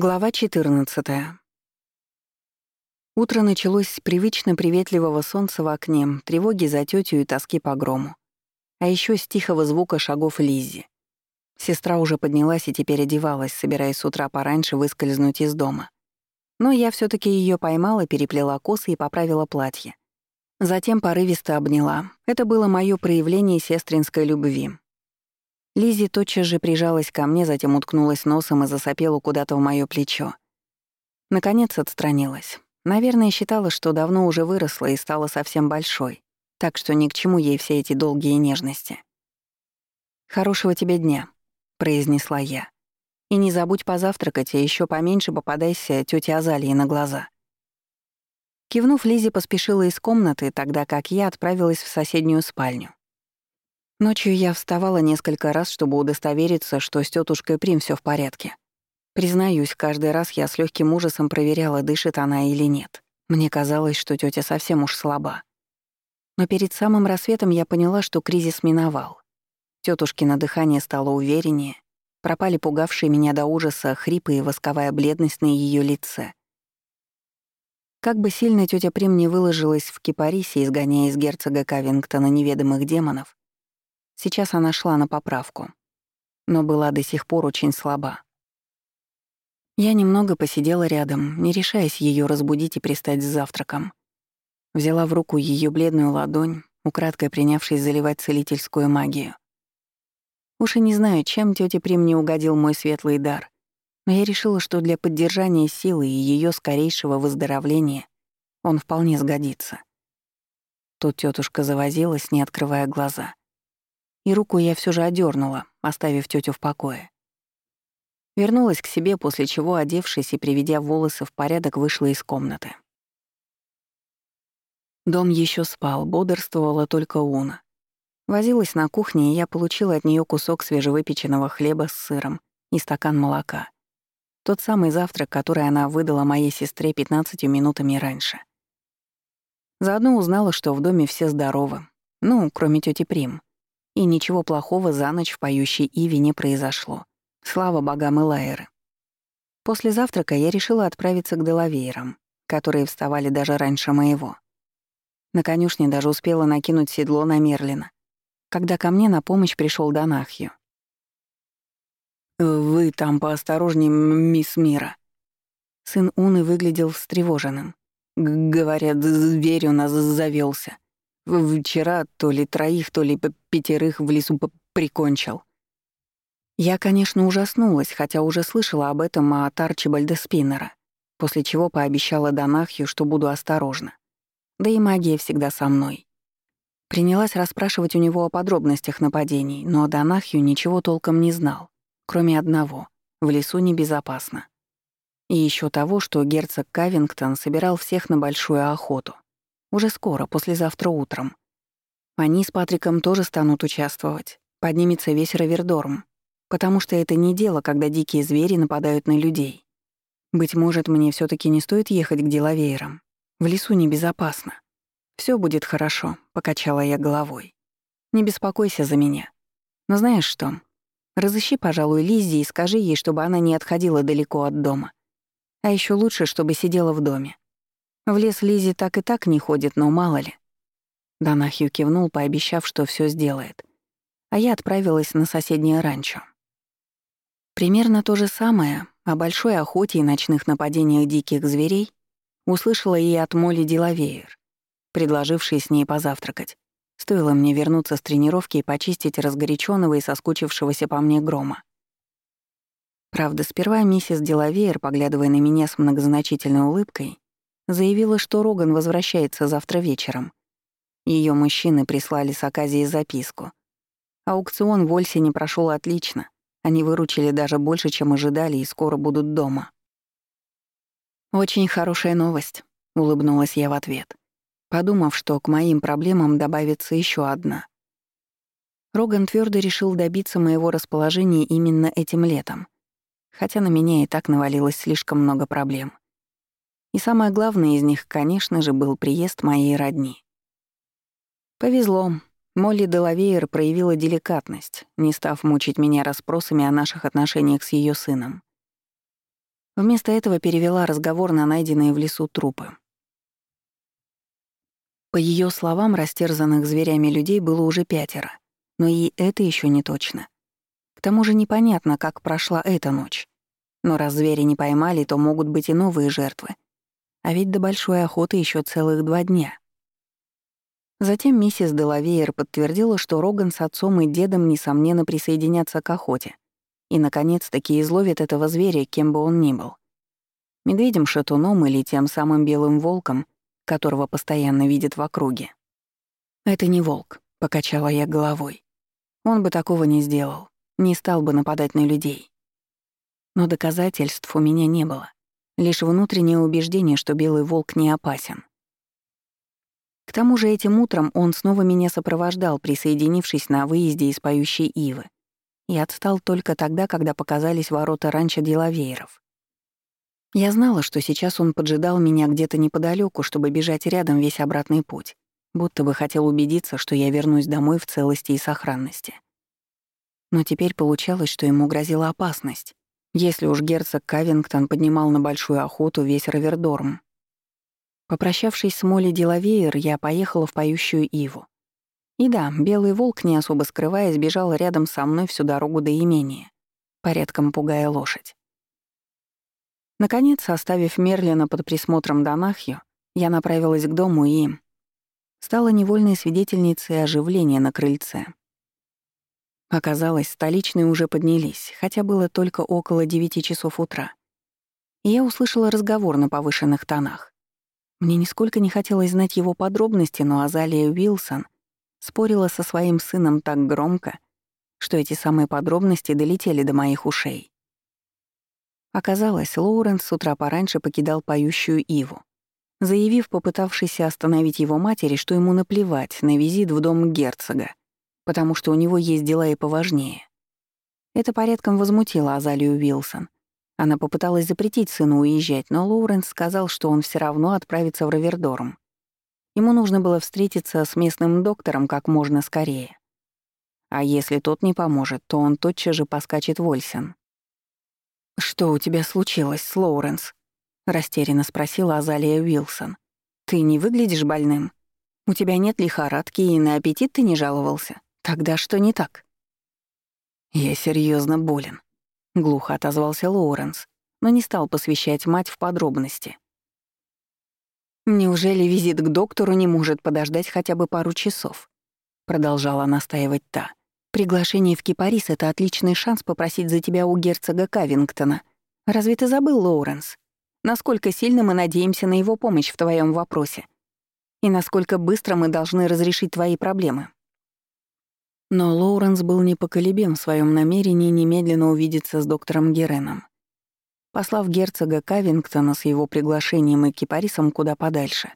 Глава 14. Утро началось с привычно приветливого солнца в окне, тревоги за тетю и тоски по грому. А еще с тихого звука шагов Лиззи. Сестра уже поднялась и теперь одевалась, собираясь с утра пораньше выскользнуть из дома. Но я все таки ее поймала, переплела косы и поправила платье. Затем порывисто обняла. Это было мое проявление сестринской любви. Лизи тотчас же прижалась ко мне, затем уткнулась носом и засопела куда-то в моё плечо. Наконец отстранилась. Наверное, считала, что давно уже выросла и стала совсем большой, так что ни к чему ей все эти долгие нежности. «Хорошего тебе дня», — произнесла я. «И не забудь позавтракать, и еще поменьше попадайся тете Азалии на глаза». Кивнув, Лизи поспешила из комнаты, тогда как я отправилась в соседнюю спальню. Ночью я вставала несколько раз, чтобы удостовериться, что с тетушкой Прим все в порядке. Признаюсь, каждый раз я с легким ужасом проверяла, дышит она или нет. Мне казалось, что тетя совсем уж слаба. Но перед самым рассветом я поняла, что кризис миновал. Тётушкино дыхание стало увереннее, пропали пугавшие меня до ужаса хрипы и восковая бледность на ее лице. Как бы сильно тетя Прим не выложилась в кипарисе, изгоняя из герцога Кавингтона неведомых демонов, Сейчас она шла на поправку, но была до сих пор очень слаба. Я немного посидела рядом, не решаясь ее разбудить и пристать с завтраком. Взяла в руку ее бледную ладонь, украдкой принявшись заливать целительскую магию. Уж и не знаю, чем тёте Прим не угодил мой светлый дар, но я решила, что для поддержания силы и ее скорейшего выздоровления он вполне сгодится. Тут тетушка завозилась, не открывая глаза и руку я все же одернула, оставив тетю в покое. Вернулась к себе, после чего, одевшись и приведя волосы в порядок, вышла из комнаты. Дом еще спал, бодрствовала только Уна. Возилась на кухне, и я получила от нее кусок свежевыпеченного хлеба с сыром и стакан молока. Тот самый завтрак, который она выдала моей сестре 15 минутами раньше. Заодно узнала, что в доме все здоровы. Ну, кроме тети Прим и ничего плохого за ночь в поющей Иве не произошло. Слава богам Элайры. После завтрака я решила отправиться к Делавейрам, которые вставали даже раньше моего. На конюшне даже успела накинуть седло на Мерлина, когда ко мне на помощь пришел Донахью. «Вы там поосторожнее, мисс Мира». Сын Уны выглядел встревоженным. «Говорят, зверь у нас завелся. Вчера то ли троих, то ли пятерых в лесу прикончил. Я, конечно, ужаснулась, хотя уже слышала об этом от Арчибальда Спиннера, после чего пообещала Донахью, что буду осторожна. Да и магия всегда со мной. Принялась расспрашивать у него о подробностях нападений, но Донахью ничего толком не знал, кроме одного — в лесу небезопасно. И еще того, что герцог Кавингтон собирал всех на большую охоту — уже скоро, послезавтра утром. Они с Патриком тоже станут участвовать. Поднимется весь Равердорм. Потому что это не дело, когда дикие звери нападают на людей. Быть может, мне все таки не стоит ехать к деловеерам. В лесу небезопасно. Все будет хорошо», — покачала я головой. «Не беспокойся за меня. Но знаешь что? Разыщи, пожалуй, Лиззи и скажи ей, чтобы она не отходила далеко от дома. А еще лучше, чтобы сидела в доме. В лес Лизи так и так не ходит, но мало ли. Донахью кивнул, пообещав, что все сделает. А я отправилась на соседнее ранчо. Примерно то же самое о большой охоте и ночных нападениях диких зверей услышала и от Молли Делавеер, предложившей с ней позавтракать. Стоило мне вернуться с тренировки и почистить разгоряченного и соскучившегося по мне грома. Правда, сперва миссис Делавеер, поглядывая на меня с многозначительной улыбкой, заявила, что Роган возвращается завтра вечером. Ее мужчины прислали с Аказией записку. Аукцион в Ольсе прошел отлично. Они выручили даже больше, чем ожидали, и скоро будут дома. «Очень хорошая новость», — улыбнулась я в ответ, подумав, что к моим проблемам добавится еще одна. Роган твердо решил добиться моего расположения именно этим летом, хотя на меня и так навалилось слишком много проблем. И самое главное из них, конечно же, был приезд моей родни. Повезло. Молли Делавейер проявила деликатность, не став мучить меня расспросами о наших отношениях с ее сыном. Вместо этого перевела разговор на найденные в лесу трупы. По ее словам, растерзанных зверями людей было уже пятеро. Но и это еще не точно. К тому же непонятно, как прошла эта ночь. Но раз звери не поймали, то могут быть и новые жертвы. А ведь до большой охоты еще целых два дня. Затем миссис Делавейер подтвердила, что Роган с отцом и дедом, несомненно, присоединятся к охоте. И, наконец-таки, изловят этого зверя, кем бы он ни был. Медведем-шатуном или тем самым белым волком, которого постоянно видят в округе. «Это не волк», — покачала я головой. «Он бы такого не сделал, не стал бы нападать на людей». Но доказательств у меня не было. Лишь внутреннее убеждение, что белый волк не опасен. К тому же этим утром он снова меня сопровождал, присоединившись на выезде из поющей ивы. И отстал только тогда, когда показались ворота ранчо Делавейров. Я знала, что сейчас он поджидал меня где-то неподалеку, чтобы бежать рядом весь обратный путь, будто бы хотел убедиться, что я вернусь домой в целости и сохранности. Но теперь получалось, что ему грозила опасность, если уж герцог Кавингтон поднимал на большую охоту весь Равердорм. Попрощавшись с Молли Делавеер, я поехала в поющую Иву. И да, белый волк, не особо скрываясь, бежал рядом со мной всю дорогу до имения, порядком пугая лошадь. Наконец, оставив Мерлина под присмотром Донахью, я направилась к дому и... стала невольной свидетельницей оживления на крыльце. Оказалось, столичные уже поднялись, хотя было только около девяти часов утра. И я услышала разговор на повышенных тонах. Мне нисколько не хотелось знать его подробности, но Азалия Уилсон спорила со своим сыном так громко, что эти самые подробности долетели до моих ушей. Оказалось, Лоуренс с утра пораньше покидал поющую Иву, заявив попытавшейся остановить его матери, что ему наплевать на визит в дом герцога, потому что у него есть дела и поважнее. Это порядком возмутило Азалию Уилсон, она попыталась запретить сыну уезжать, но Лоуренс сказал, что он все равно отправится в Равердорм. Ему нужно было встретиться с местным доктором как можно скорее. А если тот не поможет, то он тотчас же поскачет в. «Что у тебя случилось, Лоуренс?» — растерянно спросила Азалия Уилсон. «Ты не выглядишь больным? У тебя нет лихорадки и на аппетит ты не жаловался? Тогда что не так?» «Я серьезно болен», — глухо отозвался Лоуренс, но не стал посвящать мать в подробности. «Неужели визит к доктору не может подождать хотя бы пару часов?» — продолжала настаивать та. «Приглашение в Кипарис — это отличный шанс попросить за тебя у герцога Кавингтона. Разве ты забыл, Лоуренс? Насколько сильно мы надеемся на его помощь в твоем вопросе? И насколько быстро мы должны разрешить твои проблемы?» Но Лоуренс был непоколебим в своем намерении немедленно увидеться с доктором Гереном. Послав герцога Кавингтона с его приглашением и кипарисом куда подальше.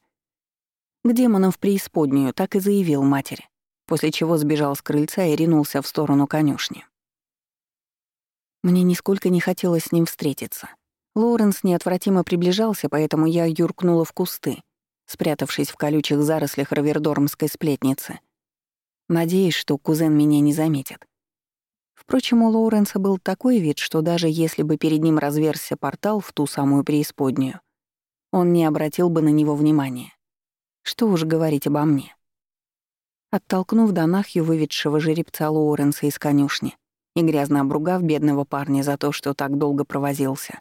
К демонам в преисподнюю, так и заявил матери, после чего сбежал с крыльца и ринулся в сторону конюшни. Мне нисколько не хотелось с ним встретиться. Лоуренс неотвратимо приближался, поэтому я юркнула в кусты, спрятавшись в колючих зарослях равердормской сплетницы — надеясь, что кузен меня не заметит. Впрочем, у Лоуренса был такой вид, что даже если бы перед ним разверзся портал в ту самую преисподнюю, он не обратил бы на него внимания. Что уж говорить обо мне. Оттолкнув Донахью, выведшего жеребца Лоуренса из конюшни, и грязно обругав бедного парня за то, что так долго провозился,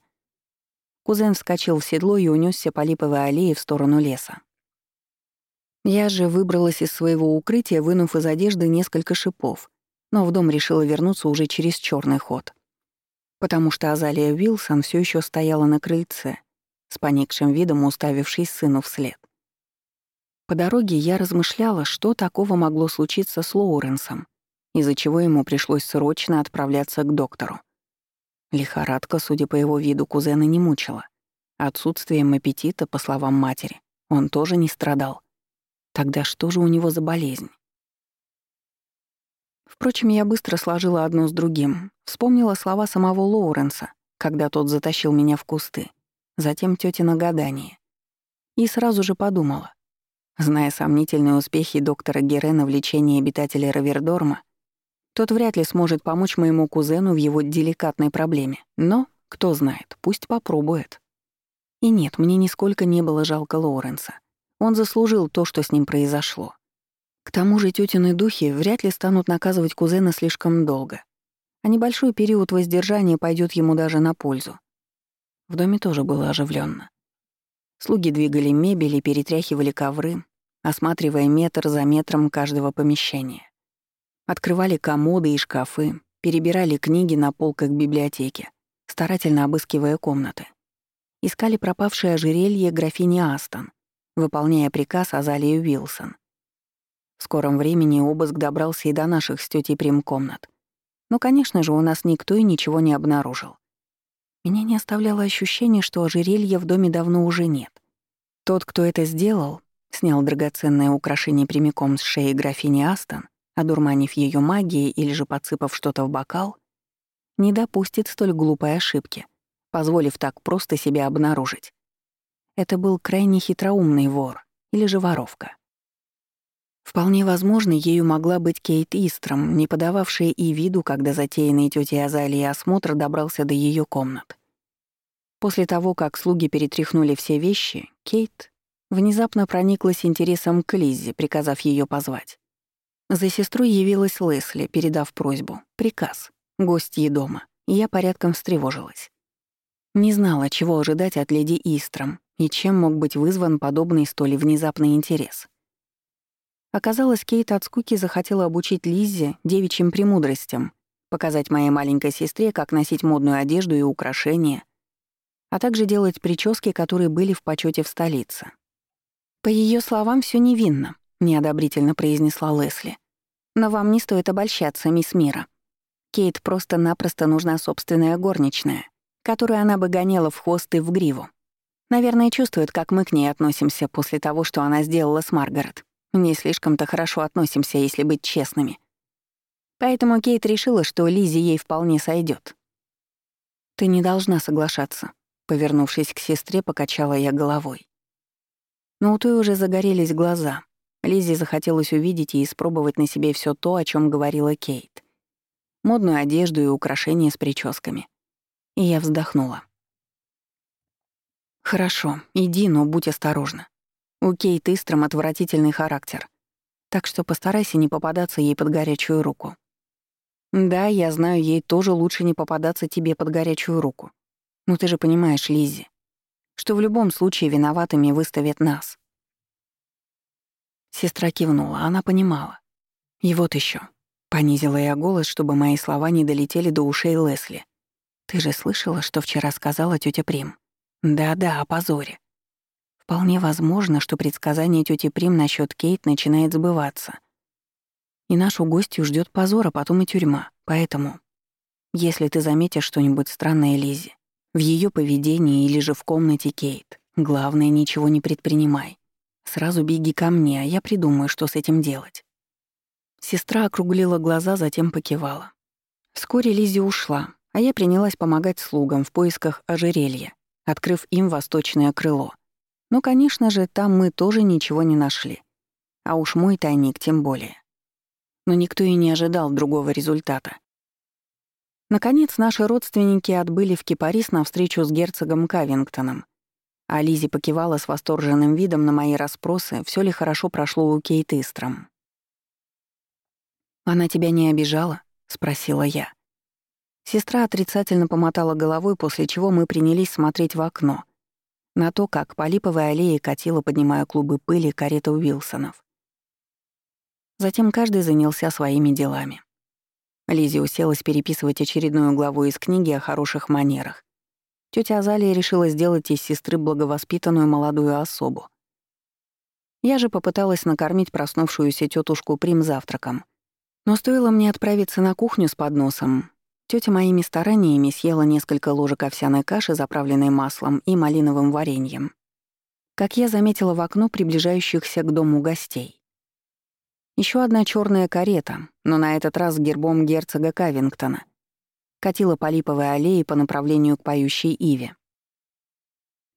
кузен вскочил в седло и унесся по липовой аллее в сторону леса. Я же выбралась из своего укрытия, вынув из одежды несколько шипов, но в дом решила вернуться уже через черный ход. Потому что Азалия Уилсон все еще стояла на крыльце, с поникшим видом уставившись сыну вслед. По дороге я размышляла, что такого могло случиться с Лоуренсом, из-за чего ему пришлось срочно отправляться к доктору. Лихорадка, судя по его виду, кузена не мучила. Отсутствием аппетита, по словам матери, он тоже не страдал. Тогда что же у него за болезнь? Впрочем, я быстро сложила одно с другим. Вспомнила слова самого Лоуренса, когда тот затащил меня в кусты. Затем тётино гадание. И сразу же подумала. Зная сомнительные успехи доктора Герена в лечении обитателей Равердорма, тот вряд ли сможет помочь моему кузену в его деликатной проблеме. Но, Кто знает, пусть попробует. И нет, мне нисколько не было жалко Лоуренса. Он заслужил то, что с ним произошло. К тому же тетины духи вряд ли станут наказывать кузена слишком долго, а небольшой период воздержания пойдет ему даже на пользу. В доме тоже было оживленно. Слуги двигали мебель и перетряхивали ковры, осматривая метр за метром каждого помещения. Открывали комоды и шкафы, перебирали книги на полках библиотеки, старательно обыскивая комнаты. Искали пропавшее ожерелье графини Астон, выполняя приказ Азалии Уилсон. В скором времени обыск добрался и до наших с тетей Прим комнат. Но, конечно же, у нас никто и ничего не обнаружил. Меня не оставляло ощущение, что ожерелья в доме давно уже нет. Тот, кто это сделал, снял драгоценное украшение прямиком с шеи графини Астон, одурманив ее магией или же подсыпав что-то в бокал, не допустит столь глупой ошибки, позволив так просто себя обнаружить. Это был крайне хитроумный вор или же воровка. Вполне возможно, ею могла быть Кейт Истром, не подававшая и виду, когда затеянный тетей Азалии осмотр добрался до ее комнат. После того, как слуги перетряхнули все вещи, Кейт внезапно прониклась интересом к Лиззе, приказав ее позвать. За сестрой явилась Лесли, передав просьбу, приказ, гостьи дома, и я порядком встревожилась. Не знала, чего ожидать от леди Истром и чем мог быть вызван подобный столь внезапный интерес. Оказалось, Кейт от скуки захотела обучить Лиззе девичьим премудростям, показать моей маленькой сестре, как носить модную одежду и украшения, а также делать прически, которые были в почете в столице. По ее словам, все невинно, неодобрительно произнесла Лесли. Но вам не стоит обольщаться, мисс Мира. Кейт просто-напросто нужна собственная горничная, которую она бы гоняла в хвост и в гриву. Наверное, чувствует, как мы к ней относимся после того, что она сделала с Маргарет. Не слишком-то хорошо относимся, если быть честными. Поэтому Кейт решила, что Лизи ей вполне сойдет. «Ты не должна соглашаться», — повернувшись к сестре, покачала я головой. Но у той уже загорелись глаза. Лизе захотелось увидеть и испробовать на себе все то, о чем говорила Кейт. Модную одежду и украшения с прическами. И я вздохнула. «Хорошо, иди, но будь осторожна. У Кейт Истром отвратительный характер. Так что постарайся не попадаться ей под горячую руку. Да, я знаю, ей тоже лучше не попадаться тебе под горячую руку. Но ты же понимаешь, Лиззи, что в любом случае виноватыми выставят нас. Сестра кивнула, она понимала. И вот еще. Понизила я голос, чтобы мои слова не долетели до ушей Лесли. Ты же слышала, что вчера сказала тетя Прим? Да-да, о позоре. Вполне возможно, что предсказание тети Прим насчет Кейт начинает сбываться. И нашу гостью ждет позор, а потом и тюрьма. Поэтому, если ты заметишь что-нибудь странное Лизе, в ее поведении или же в комнате Кейт, главное, ничего не предпринимай. Сразу беги ко мне, а я придумаю, что с этим делать. Сестра округлила глаза, затем покивала. Вскоре Лизи ушла, а я принялась помогать слугам в поисках ожерелья, открыв им восточное крыло. Но, конечно же, там мы тоже ничего не нашли. А уж мой тайник тем более. Но никто и не ожидал другого результата. Наконец, наши родственники отбыли в Кипарис на встречу с герцогом Кавингтоном. А Лизи покивала с восторженным видом на мои расспросы, все ли хорошо прошло у Кейт Истром. «Она тебя не обижала?» — спросила я. Сестра отрицательно помотала головой, после чего мы принялись смотреть в окно — на то, как по липовой аллее катила, поднимая клубы пыли, карета Уилсонов. Затем каждый занялся своими делами. Лизи уселась переписывать очередную главу из книги о хороших манерах. Тётя Азалия решила сделать из сестры благовоспитанную молодую особу. Я же попыталась накормить проснувшуюся тетушку Прим завтраком. Но стоило мне отправиться на кухню с подносом, Тётя моими стараниями съела несколько ложек овсяной каши, заправленной маслом и малиновым вареньем. Как я заметила в окно приближающихся к дому гостей. Еще одна черная карета, но на этот раз с гербом герцога Кавингтона, катила по липовой аллее по направлению к поющей Иве.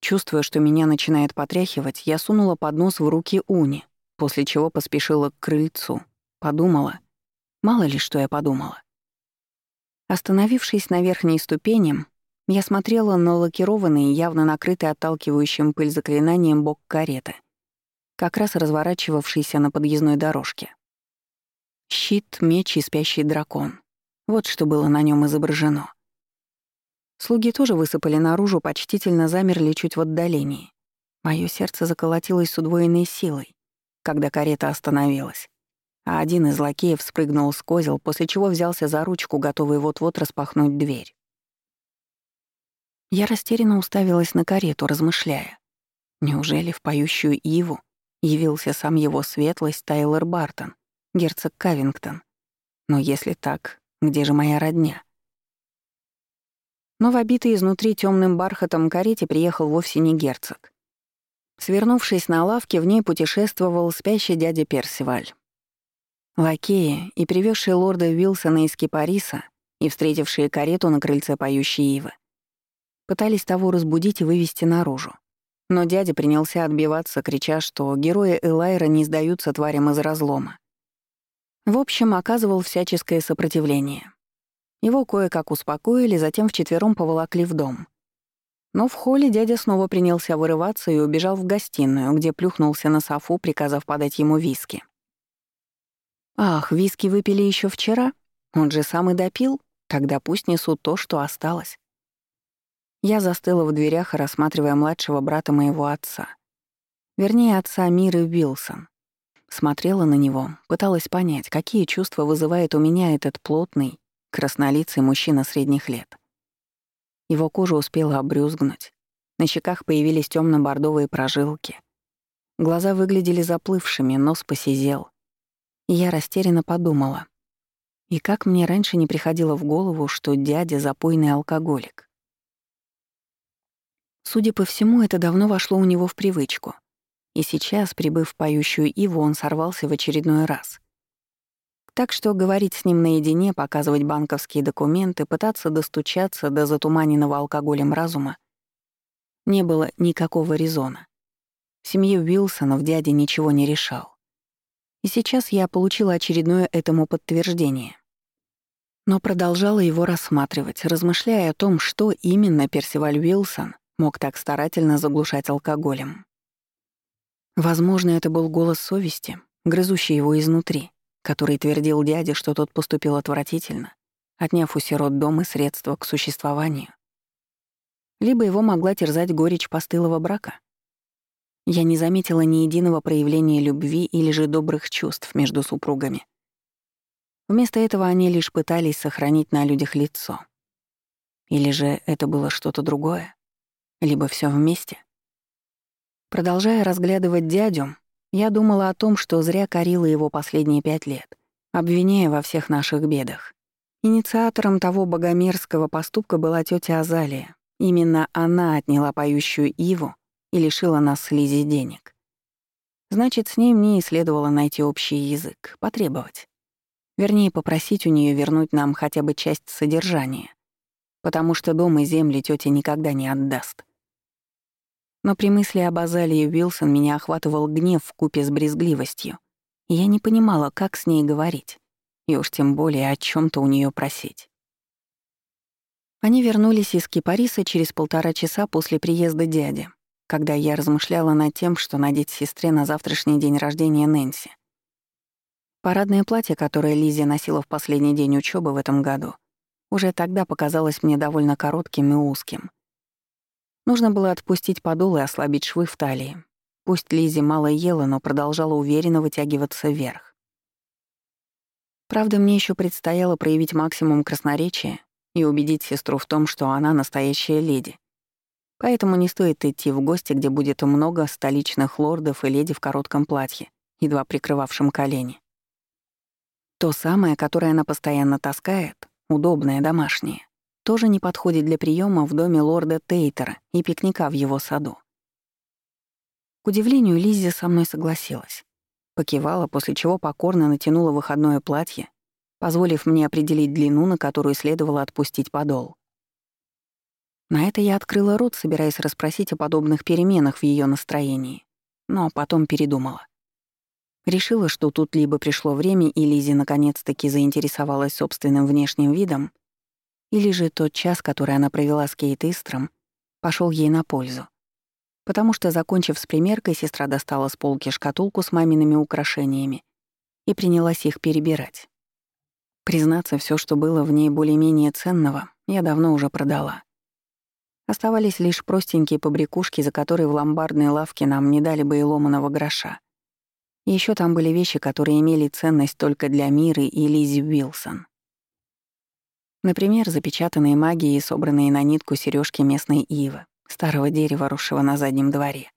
Чувствуя, что меня начинает потряхивать, я сунула поднос в руки Уни, после чего поспешила к крыльцу. Подумала. Мало ли, что я подумала. Остановившись на верхней ступени, Я смотрела на лакированный, явно накрытый отталкивающим пыль заклинанием бок кареты, как раз разворачивавшийся на подъездной дорожке. Щит, меч и спящий дракон. Вот что было на нем изображено. Слуги тоже высыпали наружу, почтительно замерли чуть в отдалении. Моё сердце заколотилось с удвоенной силой, когда карета остановилась, а один из лакеев спрыгнул с козел, после чего взялся за ручку, готовый вот-вот распахнуть дверь. Я растерянно уставилась на карету, размышляя. Неужели в поющую Иву явился сам его светлость Тайлер Бартон, герцог Кавингтон? Но если так, где же моя родня? Но в обитой изнутри темным бархатом карете приехал вовсе не герцог. Свернувшись на лавке, в ней путешествовал спящий дядя Персиваль. Лакеи и привезшие лорда Уилсона из Кипариса и встретившие карету на крыльце поющей Ивы пытались того разбудить и вывести наружу. Но дядя принялся отбиваться, крича, что герои Элайра не сдаются тварям из разлома. В общем, оказывал всяческое сопротивление. Его кое-как успокоили, затем вчетвером поволокли в дом. Но в холле дядя снова принялся вырываться и убежал в гостиную, где плюхнулся на софу, приказав подать ему виски. «Ах, виски выпили еще вчера? Он же сам и допил? Тогда пусть несут то, что осталось». Я застыла в дверях, рассматривая младшего брата моего отца. Вернее, отца Миры Уилсон. Смотрела на него, пыталась понять, какие чувства вызывает у меня этот плотный, краснолицый мужчина средних лет. Его кожа успела обрюзгнуть, на щеках появились темно бордовые прожилки. Глаза выглядели заплывшими, нос посизел. Я растерянно подумала. И как мне раньше не приходило в голову, что дядя — запойный алкоголик. Судя по всему, это давно вошло у него в привычку. И сейчас, прибыв в поющую Иву, он сорвался в очередной раз. Так что говорить с ним наедине, показывать банковские документы, пытаться достучаться до затуманенного алкоголем разума не было никакого резона. В семье Уилсонов дядя ничего не решал. И сейчас я получила очередное этому подтверждение. Но продолжала его рассматривать, размышляя о том, что именно Персиваль Уилсон мог так старательно заглушать алкоголем. Возможно, это был голос совести, грызущий его изнутри, который твердил дяде, что тот поступил отвратительно, отняв у сирот дом и средства к существованию. Либо его могла терзать горечь постылого брака. Я не заметила ни единого проявления любви или же добрых чувств между супругами. Вместо этого они лишь пытались сохранить на людях лицо. Или же это было что-то другое? Либо все вместе? Продолжая разглядывать дядю, я думала о том, что зря корила его последние пять лет, обвиняя во всех наших бедах. Инициатором того богомерзкого поступка была тетя Азалия. Именно она отняла поющую Иву и лишила нас с Лизи денег. Значит, с ней мне и следовало найти общий язык, потребовать. Вернее, попросить у нее вернуть нам хотя бы часть содержания, потому что дом и земли тетя никогда не отдаст. Но при мысли об Азалии Уилсон меня охватывал гнев в купе с брезгливостью. И я не понимала, как с ней говорить. И уж тем более о чем то у нее просить. Они вернулись из Кипариса через полтора часа после приезда дяди, когда я размышляла над тем, что надеть сестре на завтрашний день рождения Нэнси. Парадное платье, которое Лизия носила в последний день учебы в этом году, уже тогда показалось мне довольно коротким и узким — Нужно было отпустить подол и ослабить швы в талии. Пусть Лизи мало ела, но продолжала уверенно вытягиваться вверх. Правда, мне еще предстояло проявить максимум красноречия и убедить сестру в том, что она настоящая леди. Поэтому не стоит идти в гости, где будет много столичных лордов и леди в коротком платье, едва прикрывавшем колени. То самое, которое она постоянно таскает, удобное, домашнее тоже не подходит для приема в доме лорда Тейтера и пикника в его саду. К удивлению, Лиззи со мной согласилась. Покивала, после чего покорно натянула выходное платье, позволив мне определить длину, на которую следовало отпустить подол. На это я открыла рот, собираясь расспросить о подобных переменах в ее настроении, но потом передумала. Решила, что тут либо пришло время, и Лизи наконец-таки заинтересовалась собственным внешним видом, Или же тот час, который она провела с Кейт Истром, пошел ей на пользу. Потому что, закончив с примеркой, сестра достала с полки шкатулку с мамиными украшениями и принялась их перебирать. Признаться, все, что было в ней более-менее ценного, я давно уже продала. Оставались лишь простенькие побрякушки, за которые в ломбардной лавке нам не дали бы и ломаного гроша. И ещё там были вещи, которые имели ценность только для Миры и Лизи Уилсон. Например, запечатанные магией и собранные на нитку сережки местной ивы, старого дерева, росшего на заднем дворе.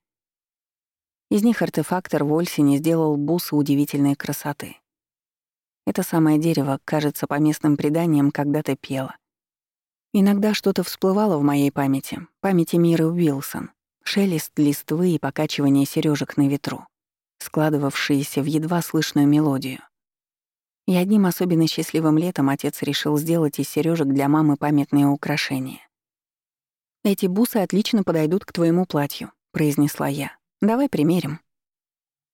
Из них артефактор в Ольсине сделал бусы удивительной красоты. Это самое дерево, кажется, по местным преданиям, когда-то пело — Иногда что-то всплывало в моей памяти, памяти Миры Уилсон, шелест листвы и покачивание сережек на ветру, складывавшиеся в едва слышную мелодию. И одним особенно счастливым летом отец решил сделать из сережек для мамы памятные украшения. «Эти бусы отлично подойдут к твоему платью», — произнесла я. «Давай примерим».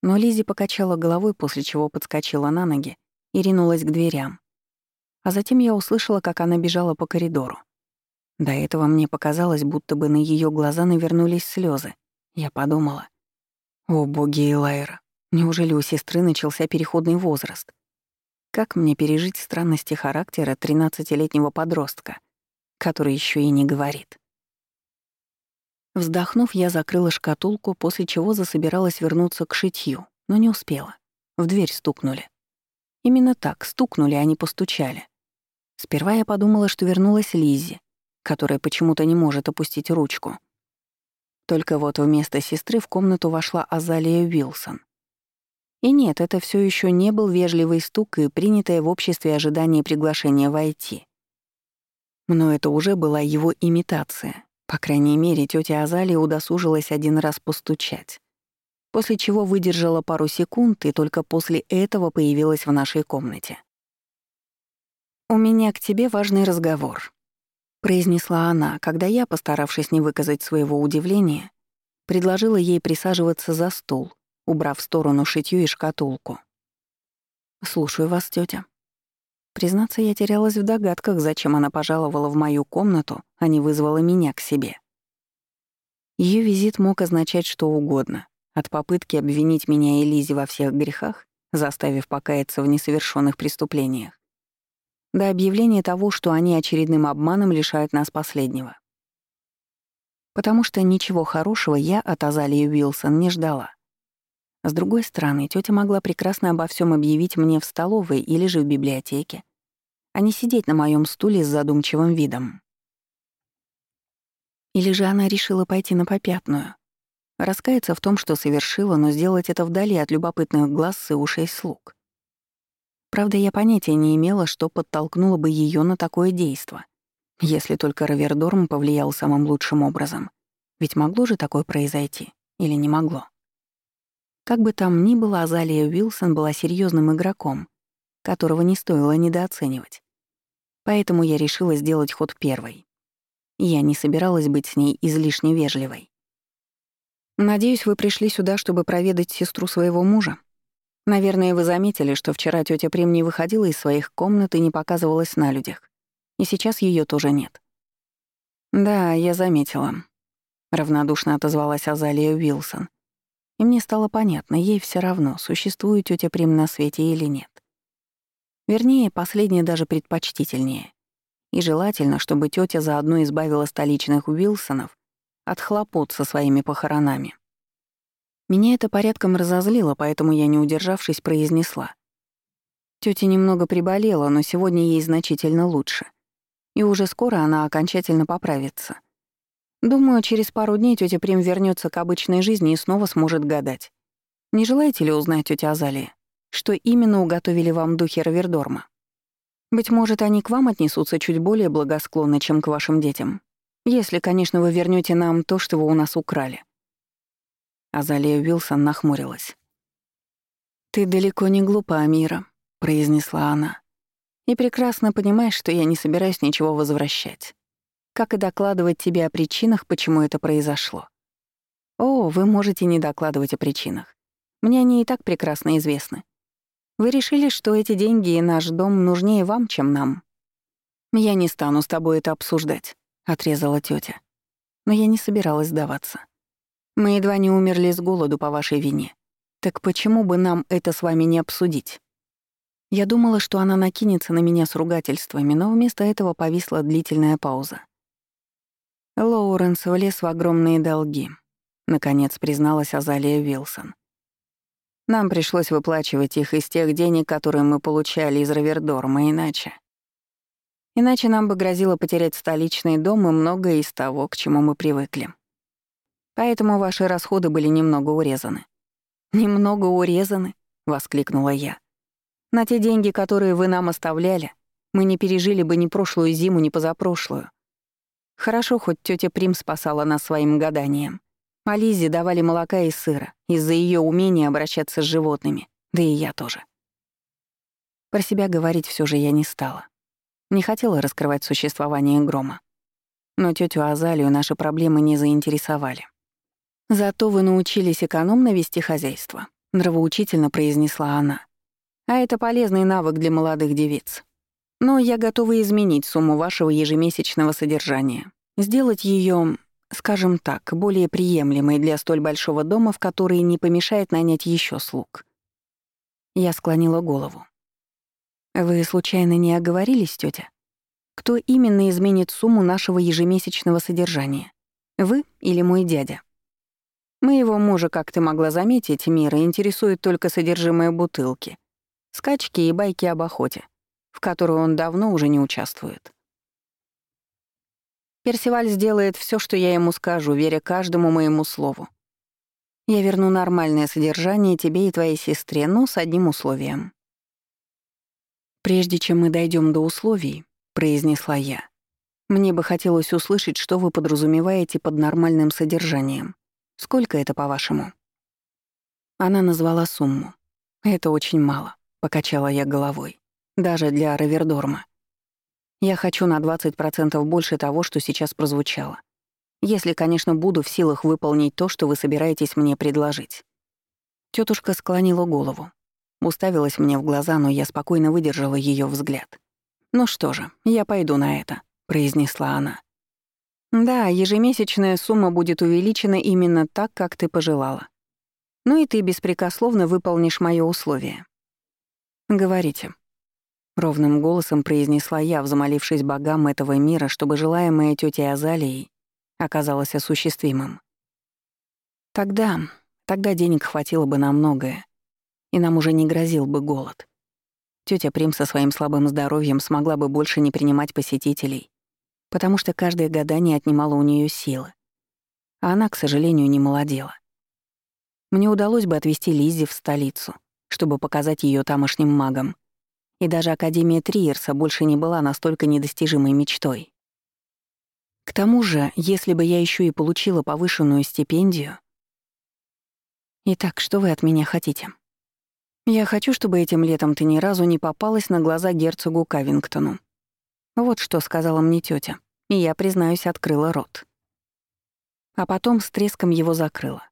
Но Лизи покачала головой, после чего подскочила на ноги и ринулась к дверям, а затем я услышала, как она бежала по коридору. До этого мне показалось, будто бы на ее глаза навернулись слезы. Я подумала. О, боги Элайра, неужели у сестры начался переходный возраст? Как мне пережить странности характера тринадцатилетнего подростка, который еще и не говорит? Вздохнув, я закрыла шкатулку, после чего засобиралась вернуться к шитью, но не успела. В дверь стукнули. Именно так, стукнули, а не постучали. Сперва я подумала, что вернулась Лизи, которая почему-то не может опустить ручку. Только вот вместо сестры в комнату вошла Азалия Уилсон. И нет, это все еще не был вежливый стук и принятое в обществе ожидание приглашения войти. Но это уже была его имитация. По крайней мере, тетя Азалия удосужилась один раз постучать. После чего выдержала пару секунд и только после этого появилась в нашей комнате. «У меня к тебе важный разговор», — произнесла она, когда я, постаравшись не выказать своего удивления, предложила ей присаживаться за стол, убрав в сторону шитью и шкатулку. «Слушаю вас, тетя. Признаться, я терялась в догадках, зачем она пожаловала в мою комнату, а не вызвала меня к себе. Ее визит мог означать что угодно, от попытки обвинить меня и Лизи во всех грехах, заставив покаяться в несовершенных преступлениях, до объявления того, что они очередным обманом лишают нас последнего. Потому что ничего хорошего я от Азалии Уилсон не ждала. С другой стороны, тетя могла прекрасно обо всем объявить мне в столовой или же в библиотеке, а не сидеть на моем стуле с задумчивым видом. Или же она решила пойти на попятную, раскаяться в том, что совершила, но сделать это вдали от любопытных глаз и ушей слуг. Правда, я понятия не имела, что подтолкнуло бы ее на такое действо. Если только Равердорм повлиял самым лучшим образом. Ведь могло же такое произойти? Или не могло? Как бы там ни было, Азалия Уилсон была серьезным игроком, которого не стоило недооценивать. Поэтому я решила сделать ход первой. Я не собиралась быть с ней излишне вежливой. «Надеюсь, вы пришли сюда, чтобы проведать сестру своего мужа?» Наверное, вы заметили, что вчера тетя Прим не выходила из своих комнат и не показывалась на людях. И сейчас ее тоже нет. Да, я заметила. Равнодушно отозвалась Азалия Уилсон. И мне стало понятно, ей все равно, существует тетя Прим на свете или нет. Вернее, последнее даже предпочтительнее. И желательно, чтобы тетя заодно избавила столичных Уилсонов от хлопот со своими похоронами. Меня это порядком разозлило, поэтому я, не удержавшись, произнесла. Тётя немного приболела, но сегодня ей значительно лучше. И уже скоро она окончательно поправится. Думаю, через пару дней тётя Прим вернётся к обычной жизни и снова сможет гадать. Не желаете ли узнать, тётя Азалия, что именно уготовили вам духи Равердорма? Быть может, они к вам отнесутся чуть более благосклонно, чем к вашим детям. Если, конечно, вы вернёте нам то, что вы у нас украли. Азалия Уилсон нахмурилась. «Ты далеко не глупа, Амира», — произнесла она. «И прекрасно понимаешь, что я не собираюсь ничего возвращать. Как и докладывать тебе о причинах, почему это произошло. О, вы можете не докладывать о причинах. Мне они и так прекрасно известны. Вы решили, что эти деньги и наш дом нужнее вам, чем нам. «Я не стану с тобой это обсуждать», — отрезала тетя. Но я не собиралась сдаваться. Мы едва не умерли с голоду по вашей вине. Так почему бы нам это с вами не обсудить? Я думала, что она накинется на меня с ругательствами, но вместо этого повисла длительная пауза. Лоуренс влез в огромные долги. Наконец призналась Азалия Вилсон. Нам пришлось выплачивать их из тех денег, которые мы получали из Равердорма, иначе. Иначе нам бы грозило потерять столичный дом и многое из того, к чему мы привыкли. Поэтому ваши расходы были немного урезаны. «Немного урезаны», — воскликнула я. «На те деньги, которые вы нам оставляли, мы не пережили бы ни прошлую зиму, ни позапрошлую. Хорошо, хоть тетя Прим спасала нас своим гаданием. А Лизе давали молока и сыра из-за ее умения обращаться с животными, да и я тоже. Про себя говорить все же я не стала. Не хотела раскрывать существование грома. Но тетю Азалию наши проблемы не заинтересовали. «Зато вы научились экономно вести хозяйство», — нравоучительно произнесла она. «А это полезный навык для молодых девиц. Но я готова изменить сумму вашего ежемесячного содержания, сделать ее, скажем так, более приемлемой для столь большого дома, в который не помешает нанять еще слуг». Я склонила голову. «Вы случайно не оговорились, тетя? Кто именно изменит сумму нашего ежемесячного содержания? Вы или мой дядя?» Моего мужа, как ты могла заметить, Мира интересует только содержимое бутылки, скачки и байки об охоте, в которой он давно уже не участвует. Персиваль сделает все, что я ему скажу, веря каждому моему слову. Я верну нормальное содержание тебе и твоей сестре, но с одним условием. «Прежде чем мы дойдем до условий», — произнесла я, «мне бы хотелось услышать, что вы подразумеваете под нормальным содержанием. Сколько это, по-вашему?» Она назвала сумму. «Это очень мало», — покачала я головой. «Даже для Равердорма. Я хочу на 20% больше того, что сейчас прозвучало. Если, конечно, буду в силах выполнить то, что вы собираетесь мне предложить». Тетушка склонила голову. Уставилась мне в глаза, но я спокойно выдержала ее взгляд. «Ну что же, я пойду на это», — произнесла она. Да, ежемесячная сумма будет увеличена именно так, как ты пожелала. Ну и ты беспрекословно выполнишь моё условие. Говорите. Ровным голосом произнесла я, взмолившись богам этого мира, чтобы желаемое тетей Азалией оказалось осуществимым. Тогда, тогда денег хватило бы на многое, и нам уже не грозил бы голод. Тетя Прим со своим слабым здоровьем смогла бы больше не принимать посетителей, потому что каждое гадание отнимало у нее силы. А она, к сожалению, не молодела. Мне удалось бы отвезти Лиззи в столицу, чтобы показать ее тамошним магам. И даже Академия Триерса больше не была настолько недостижимой мечтой. К тому же, если бы я еще и получила повышенную стипендию... Итак, что вы от меня хотите? Я хочу, чтобы этим летом ты ни разу не попалась на глаза герцогу Кавингтону. Вот что сказала мне тетя, и я, признаюсь, открыла рот. А потом с треском его закрыла.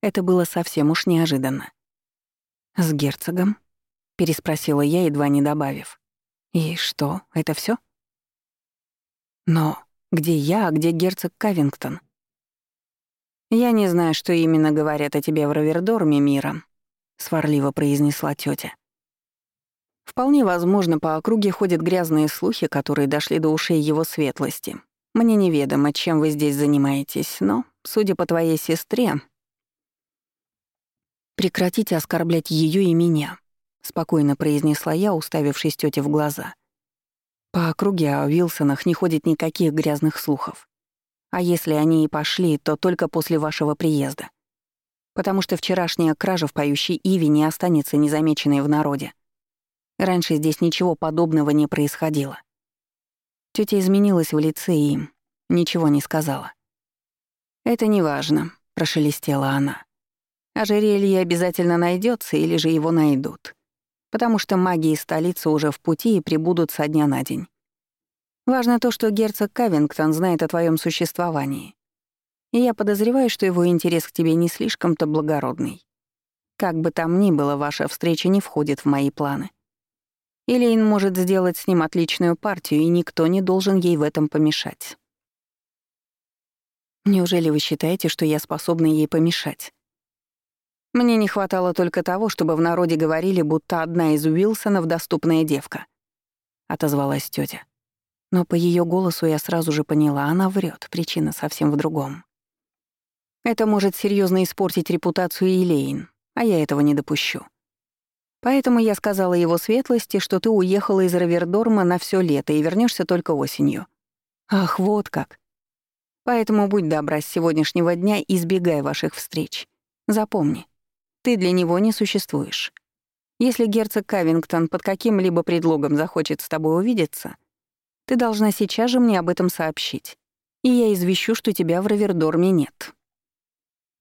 Это было совсем уж неожиданно. «С герцогом?» — переспросила я, едва не добавив. «И что, это все? «Но где я, а где герцог Кавингтон?» «Я не знаю, что именно говорят о тебе в Равердорме, Мира», — сварливо произнесла тетя. Вполне возможно, по округе ходят грязные слухи, которые дошли до ушей его светлости. Мне неведомо, чем вы здесь занимаетесь, но, судя по твоей сестре... Прекратите оскорблять ее и меня, спокойно произнесла я, уставившись тете в глаза. По округе о Вилсонах не ходит никаких грязных слухов. А если они и пошли, то только после вашего приезда. Потому что вчерашняя кража в поющей Иве не останется незамеченной в народе. Раньше здесь ничего подобного не происходило. Тётя изменилась в лице и ничего не сказала. «Это не важно», — прошелестела она. «Ожерелье обязательно найдется или же его найдут, потому что маги из столицы уже в пути и прибудут со дня на день. Важно то, что герцог Кавингтон знает о твоем существовании. И я подозреваю, что его интерес к тебе не слишком-то благородный. Как бы там ни было, ваша встреча не входит в мои планы. Элейн может сделать с ним отличную партию, и никто не должен ей в этом помешать. Неужели вы считаете, что я способна ей помешать? Мне не хватало только того, чтобы в народе говорили, будто одна из Уилсонов доступная девка. Отозвалась тетя. Но по ее голосу я сразу же поняла, она врет, причина совсем в другом. Это может серьезно испортить репутацию Элейн, а я этого не допущу. Поэтому я сказала его светлости, что ты уехала из Равердорма на все лето и вернешься только осенью. Ах, вот как. Поэтому будь добра с сегодняшнего дня избегай ваших встреч. Запомни, ты для него не существуешь. Если герцог Кавингтон под каким-либо предлогом захочет с тобой увидеться, ты должна сейчас же мне об этом сообщить, и я извещу, что тебя в Равердорме нет.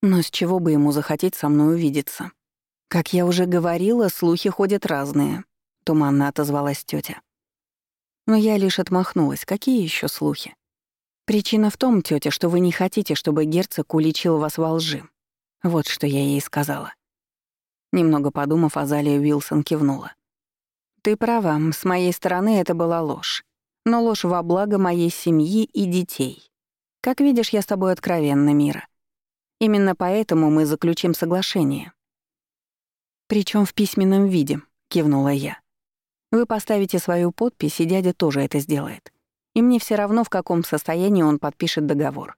Но с чего бы ему захотеть со мной увидеться? Как я уже говорила, слухи ходят разные, туманно отозвалась тетя. Но я лишь отмахнулась. Какие еще слухи? Причина в том, тетя, что вы не хотите, чтобы герцог уличил вас во лжи. Вот что я ей сказала. Немного подумав, Азалия Уилсон кивнула. Ты права, с моей стороны это была ложь. Но ложь во благо моей семьи и детей. Как видишь, я с тобой откровенна, Мира. Именно поэтому мы заключим соглашение. Причем в письменном виде, кивнула я. Вы поставите свою подпись, и дядя тоже это сделает и мне все равно, в каком состоянии он подпишет договор.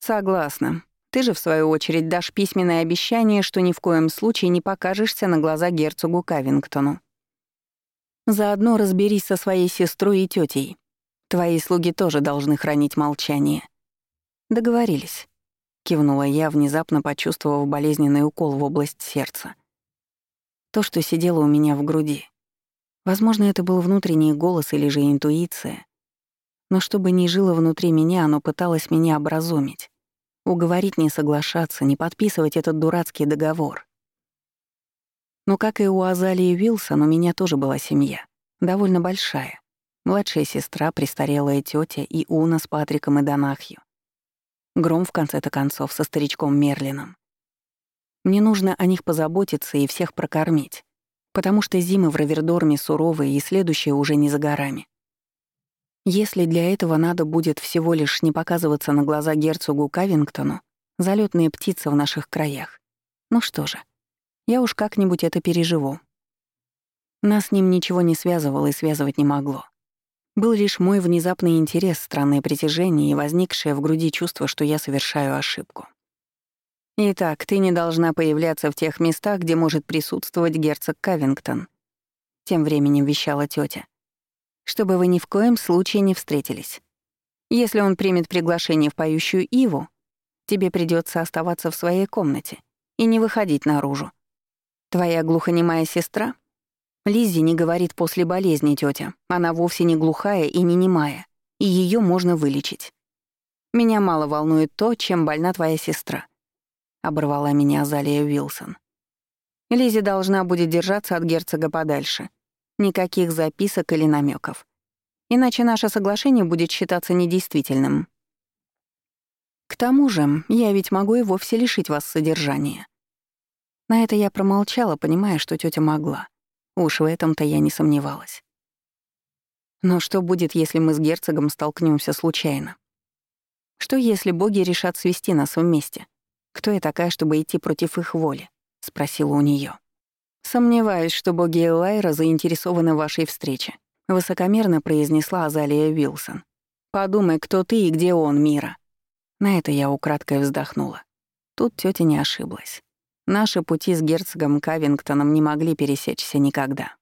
Согласна. Ты же, в свою очередь, дашь письменное обещание, что ни в коем случае не покажешься на глаза герцогу Кавингтону. Заодно разберись со своей сестрой и тетей. Твои слуги тоже должны хранить молчание. Договорились. Кивнула я, внезапно почувствовав болезненный укол в область сердца. То, что сидело у меня в груди. Возможно, это был внутренний голос или же интуиция. Но чтобы ни жило внутри меня, оно пыталось меня образумить. Уговорить не соглашаться, не подписывать этот дурацкий договор. Но как и у Азалии Вилсон, у меня тоже была семья. Довольно большая. Младшая сестра, престарелая тетя и Уна с Патриком и Донахью. Гром, в конце-то концов, со старичком Мерлином. Мне нужно о них позаботиться и всех прокормить, потому что зимы в Равердорме суровые, и следующие уже не за горами. Если для этого надо будет всего лишь не показываться на глаза герцогу Кавингтону, залетные птицы в наших краях. Ну что же, я уж как-нибудь это переживу. Нас с ним ничего не связывало и связывать не могло. Был лишь мой внезапный интерес, странное притяжение и возникшее в груди чувство, что я совершаю ошибку. «Итак, ты не должна появляться в тех местах, где может присутствовать герцог Кавингтон», — тем временем вещала тетя чтобы вы ни в коем случае не встретились. Если он примет приглашение в поющую Иву, тебе придется оставаться в своей комнате и не выходить наружу. Твоя глухонемая сестра? Лиззи не говорит после болезни, тетя. Она вовсе не глухая и не немая, и ее можно вылечить. Меня мало волнует то, чем больна твоя сестра. Оборвала меня Азалия Уилсон. Лизи должна будет держаться от герцога подальше — Никаких записок или намеков. Иначе наше соглашение будет считаться недействительным. К тому же, я ведь могу и вовсе лишить вас содержания. На это я промолчала, понимая, что тетя могла. Уж в этом-то я не сомневалась. Но что будет, если мы с герцогом столкнемся случайно? Что если боги решат свести нас вместе? Кто я такая, чтобы идти против их воли? спросила у нее. «Сомневаюсь, что боги Элайра заинтересованы в вашей встрече», — высокомерно произнесла Азалия Вилсон. «Подумай, кто ты и где он, Мира». На это я украдкой вздохнула. Тут тетя не ошиблась. Наши пути с герцогом Кавингтоном не могли пересечься никогда.